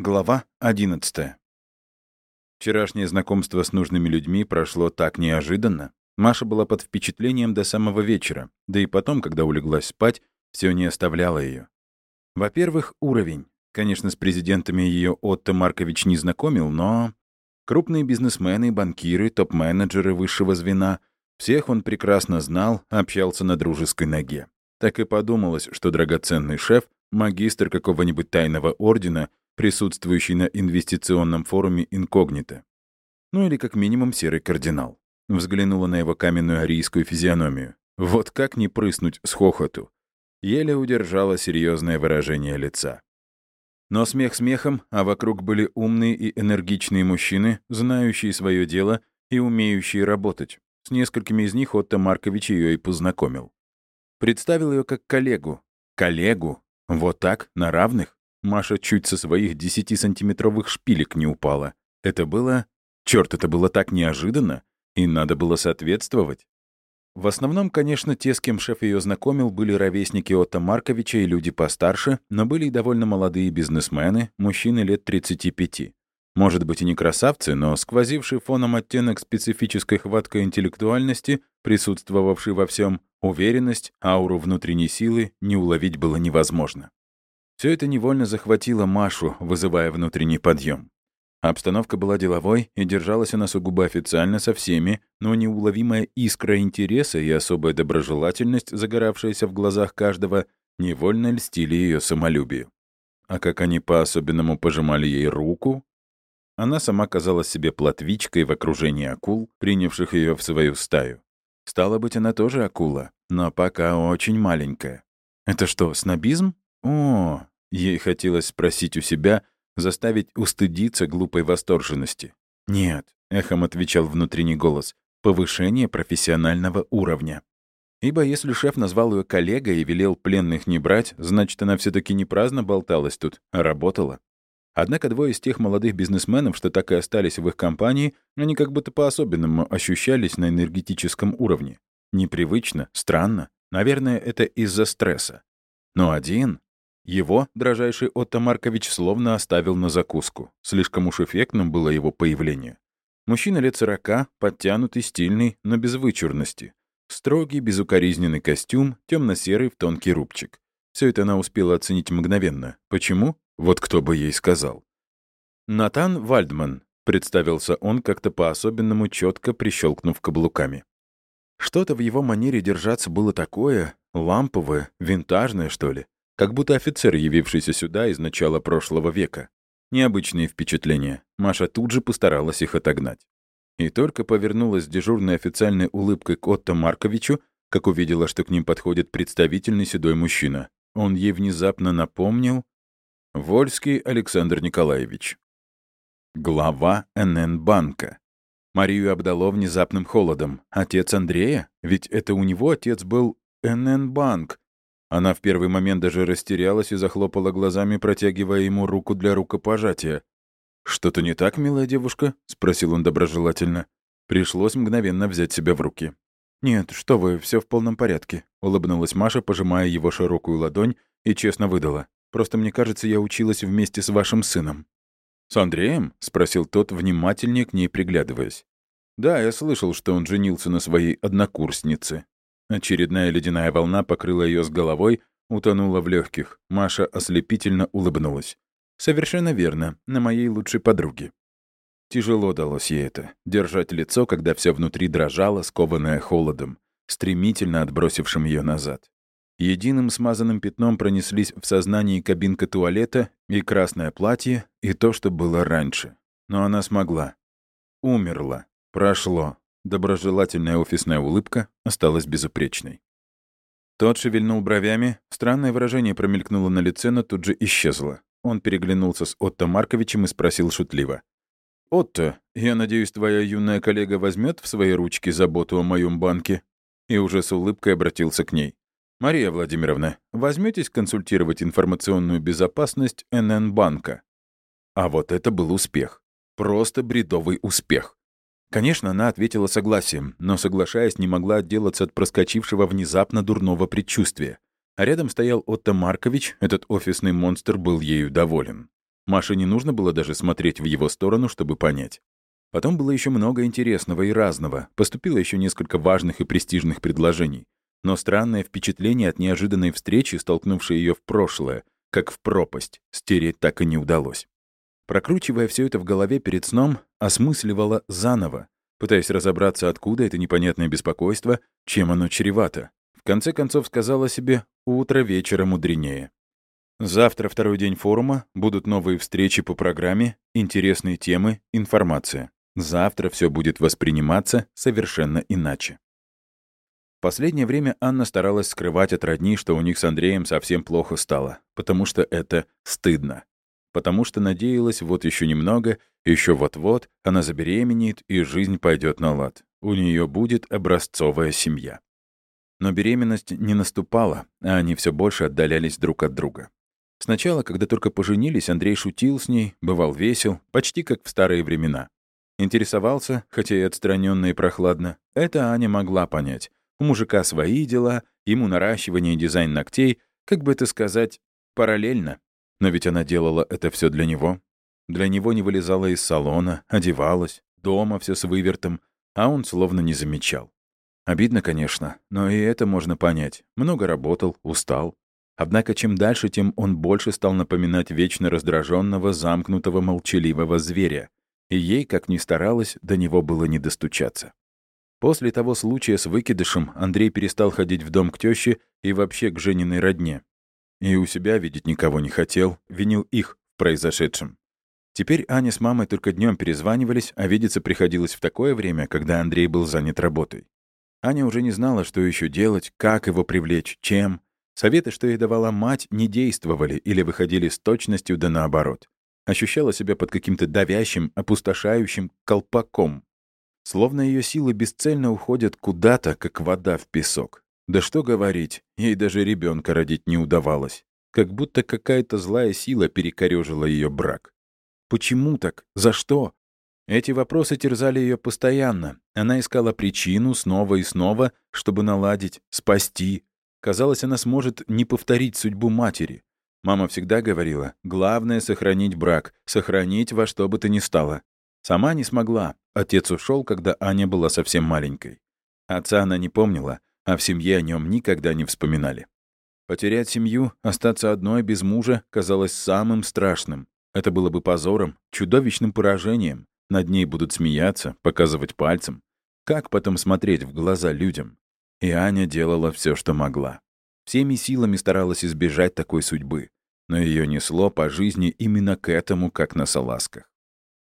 Глава 11 Вчерашнее знакомство с нужными людьми прошло так неожиданно. Маша была под впечатлением до самого вечера, да и потом, когда улеглась спать, все не оставляло ее. Во-первых, уровень. Конечно, с президентами ее Отто Маркович не знакомил, но... Крупные бизнесмены, банкиры, топ-менеджеры высшего звена — всех он прекрасно знал, общался на дружеской ноге. Так и подумалось, что драгоценный шеф — магистр какого-нибудь тайного ордена присутствующий на инвестиционном форуме инкогнито. Ну или как минимум серый кардинал. Взглянула на его каменную арийскую физиономию. Вот как не прыснуть с хохоту. Еле удержала серьезное выражение лица. Но смех смехом, а вокруг были умные и энергичные мужчины, знающие свое дело и умеющие работать. С несколькими из них Отто Маркович ее и познакомил. Представил ее как коллегу. Коллегу? Вот так, на равных? Маша чуть со своих 10-сантиметровых шпилек не упала. Это было... Черт, это было так неожиданно, и надо было соответствовать. В основном, конечно, те, с кем шеф ее знакомил, были ровесники Отто Марковича и люди постарше, но были и довольно молодые бизнесмены, мужчины лет 35. Может быть, и не красавцы, но сквозивший фоном оттенок специфической хваткой интеллектуальности, присутствовавший во всем, уверенность, ауру внутренней силы не уловить было невозможно. Все это невольно захватило Машу, вызывая внутренний подъем. Обстановка была деловой, и держалась она сугубо официально со всеми, но неуловимая искра интереса и особая доброжелательность, загоравшаяся в глазах каждого, невольно льстили ее самолюбию. А как они по-особенному пожимали ей руку? Она сама казалась себе плотвичкой в окружении акул, принявших ее в свою стаю. Стало быть, она тоже акула, но пока очень маленькая. Это что, снобизм? О, ей хотелось спросить у себя, заставить устыдиться глупой восторженности. «Нет», — эхом отвечал внутренний голос, — «повышение профессионального уровня». Ибо если шеф назвал ее коллегой и велел пленных не брать, значит, она все таки не праздно болталась тут, а работала. Однако двое из тех молодых бизнесменов, что так и остались в их компании, они как будто по-особенному ощущались на энергетическом уровне. Непривычно, странно. Наверное, это из-за стресса. Но один его, дрожайший Отто Маркович, словно оставил на закуску. Слишком уж эффектным было его появление. Мужчина лет сорока, подтянутый, стильный, но без вычурности. Строгий, безукоризненный костюм, темно-серый в тонкий рубчик. Все это она успела оценить мгновенно. Почему? Вот кто бы ей сказал. «Натан Вальдман», — представился он как-то по-особенному четко прищелкнув каблуками. Что-то в его манере держаться было такое, ламповое, винтажное, что ли. Как будто офицер, явившийся сюда из начала прошлого века. Необычные впечатления. Маша тут же постаралась их отогнать. И только повернулась с дежурной официальной улыбкой к Отто Марковичу, как увидела, что к ним подходит представительный седой мужчина. Он ей внезапно напомнил... Вольский Александр Николаевич. Глава НН-банка. Марию обдало внезапным холодом. Отец Андрея? Ведь это у него отец был НН-банк. Она в первый момент даже растерялась и захлопала глазами, протягивая ему руку для рукопожатия. «Что-то не так, милая девушка?» — спросил он доброжелательно. Пришлось мгновенно взять себя в руки. «Нет, что вы, все в полном порядке», — улыбнулась Маша, пожимая его широкую ладонь, и честно выдала. «Просто мне кажется, я училась вместе с вашим сыном». «С Андреем?» — спросил тот, внимательнее к ней приглядываясь. «Да, я слышал, что он женился на своей однокурснице. Очередная ледяная волна покрыла ее с головой, утонула в легких. Маша ослепительно улыбнулась. «Совершенно верно, на моей лучшей подруге». Тяжело далось ей это — держать лицо, когда все внутри дрожало, скованное холодом, стремительно отбросившим ее назад. Единым смазанным пятном пронеслись в сознании кабинка туалета и красное платье, и то, что было раньше. Но она смогла. Умерла. Прошло. Доброжелательная офисная улыбка осталась безупречной. Тот шевельнул бровями, странное выражение промелькнуло на лице, но тут же исчезло. Он переглянулся с Отто Марковичем и спросил шутливо. «Отто, я надеюсь, твоя юная коллега возьмет в свои ручки заботу о моем банке?» И уже с улыбкой обратился к ней. «Мария Владимировна, возьметесь консультировать информационную безопасность НН-банка?» А вот это был успех. Просто бредовый успех. Конечно, она ответила согласием, но, соглашаясь, не могла отделаться от проскочившего внезапно дурного предчувствия. А рядом стоял Отто Маркович, этот офисный монстр был ею доволен. Маше не нужно было даже смотреть в его сторону, чтобы понять. Потом было еще много интересного и разного. Поступило еще несколько важных и престижных предложений. Но странное впечатление от неожиданной встречи, столкнувшей ее в прошлое, как в пропасть, стереть так и не удалось. Прокручивая все это в голове перед сном, осмысливала заново, пытаясь разобраться, откуда это непонятное беспокойство, чем оно чревато. В конце концов сказала себе «утро вечера мудренее». Завтра второй день форума, будут новые встречи по программе, интересные темы, информация. Завтра все будет восприниматься совершенно иначе. В последнее время Анна старалась скрывать от родни, что у них с Андреем совсем плохо стало, потому что это стыдно. Потому что надеялась вот еще немного, еще вот-вот она забеременеет, и жизнь пойдет на лад. У нее будет образцовая семья. Но беременность не наступала, а они все больше отдалялись друг от друга. Сначала, когда только поженились, Андрей шутил с ней, бывал весел, почти как в старые времена. Интересовался, хотя и отстраненно и прохладно. Это Аня могла понять. У мужика свои дела, ему наращивание и дизайн ногтей, как бы это сказать, параллельно. Но ведь она делала это все для него. Для него не вылезала из салона, одевалась, дома все с вывертом, а он словно не замечал. Обидно, конечно, но и это можно понять. Много работал, устал. Однако чем дальше, тем он больше стал напоминать вечно раздраженного, замкнутого, молчаливого зверя, и ей, как ни старалась, до него было не достучаться. После того случая с выкидышем Андрей перестал ходить в дом к тёще и вообще к Жениной родне. И у себя видеть никого не хотел, винил их в произошедшем. Теперь Аня с мамой только днем перезванивались, а видеться приходилось в такое время, когда Андрей был занят работой. Аня уже не знала, что еще делать, как его привлечь, чем. Советы, что ей давала мать, не действовали или выходили с точностью да наоборот ощущала себя под каким-то давящим, опустошающим колпаком. Словно ее силы бесцельно уходят куда-то, как вода в песок. Да что говорить, ей даже ребенка родить не удавалось. Как будто какая-то злая сила перекорежила ее брак. Почему так? За что? Эти вопросы терзали ее постоянно. Она искала причину снова и снова, чтобы наладить, спасти. Казалось, она сможет не повторить судьбу матери. Мама всегда говорила, главное — сохранить брак, сохранить во что бы то ни стало. Сама не смогла. Отец ушел, когда Аня была совсем маленькой. Отца она не помнила, а в семье о нем никогда не вспоминали. Потерять семью, остаться одной без мужа, казалось самым страшным. Это было бы позором, чудовищным поражением. Над ней будут смеяться, показывать пальцем. Как потом смотреть в глаза людям? И Аня делала все, что могла. Всеми силами старалась избежать такой судьбы, но ее несло по жизни именно к этому, как на салазках.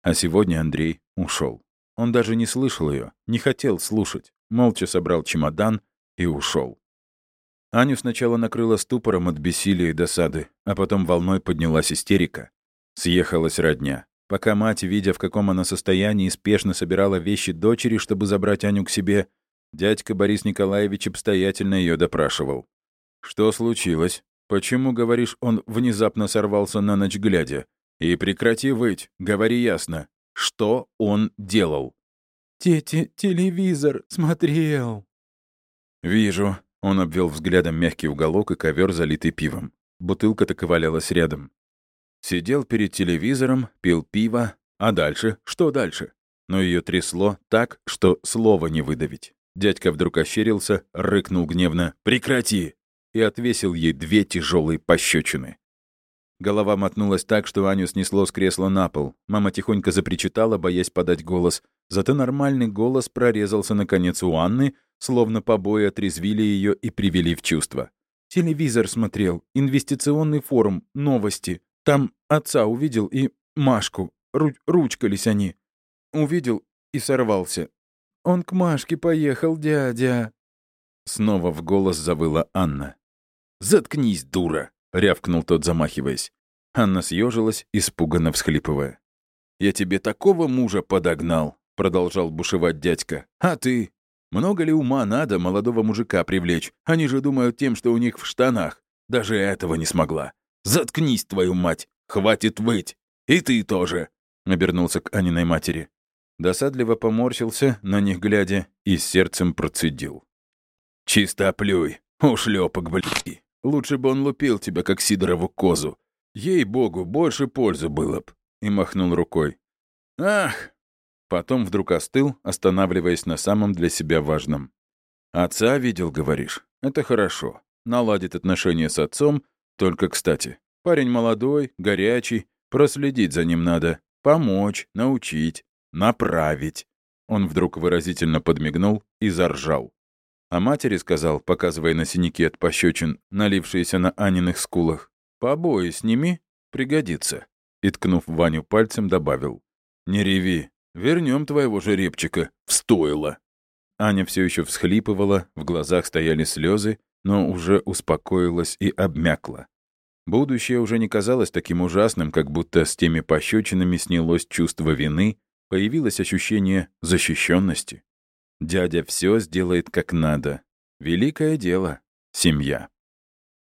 А сегодня Андрей ушел. Он даже не слышал ее, не хотел слушать, молча собрал чемодан и ушел. Аню сначала накрыла ступором от бессилия и досады, а потом волной поднялась истерика. Съехалась родня. Пока мать, видя, в каком она состоянии, спешно собирала вещи дочери, чтобы забрать Аню к себе, дядька Борис Николаевич обстоятельно ее допрашивал. «Что случилось? Почему, говоришь, он внезапно сорвался на ночь глядя? И прекрати выть, говори ясно. Что он делал?» «Тети, телевизор смотрел». «Вижу». Он обвел взглядом мягкий уголок и ковер, залитый пивом. Бутылка так и валялась рядом. Сидел перед телевизором, пил пиво. А дальше? Что дальше? Но ее трясло так, что слова не выдавить. Дядька вдруг ощерился, рыкнул гневно. «Прекрати! и отвесил ей две тяжелые пощечины. Голова мотнулась так, что Аню снесло с кресла на пол. Мама тихонько запричитала, боясь подать голос. Зато нормальный голос прорезался наконец у Анны, словно побои отрезвили ее и привели в чувство. «Телевизор смотрел, инвестиционный форум, новости. Там отца увидел и Машку. Ру ручкались они. Увидел и сорвался. Он к Машке поехал, дядя». Снова в голос завыла Анна. «Заткнись, дура!» — рявкнул тот, замахиваясь. Анна съежилась, испуганно всхлипывая. «Я тебе такого мужа подогнал!» — продолжал бушевать дядька. «А ты? Много ли ума надо молодого мужика привлечь? Они же думают тем, что у них в штанах. Даже этого не смогла. Заткнись, твою мать! Хватит выть! И ты тоже!» — обернулся к Аниной матери. Досадливо поморщился, на них глядя, и сердцем процедил. «Чисто плюй, ушлепок, блядь!» Лучше бы он лупил тебя, как Сидорову козу. Ей-богу, больше пользы было б. И махнул рукой. Ах! Потом вдруг остыл, останавливаясь на самом для себя важном. Отца видел, говоришь. Это хорошо. Наладит отношения с отцом. Только, кстати, парень молодой, горячий. Проследить за ним надо. Помочь, научить, направить. Он вдруг выразительно подмигнул и заржал. А матери сказал, показывая на синяки от пощечин, налившиеся на Аниных скулах, «Побои сними, пригодится». И, ткнув Ваню пальцем, добавил, «Не реви, вернем твоего жеребчика в стойло». Аня все еще всхлипывала, в глазах стояли слезы, но уже успокоилась и обмякла. Будущее уже не казалось таким ужасным, как будто с теми пощечинами снялось чувство вины, появилось ощущение защищенности. Дядя все сделает как надо. Великое дело — семья.